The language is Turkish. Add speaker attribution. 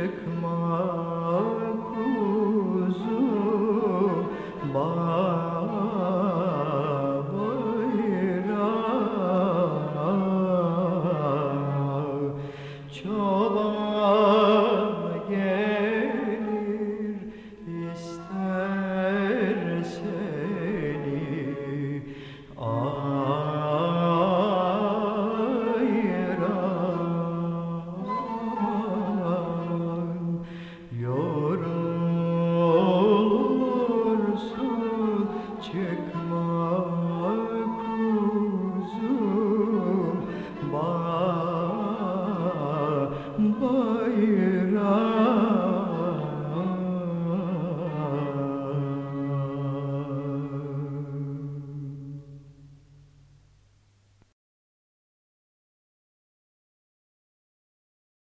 Speaker 1: çıkmaz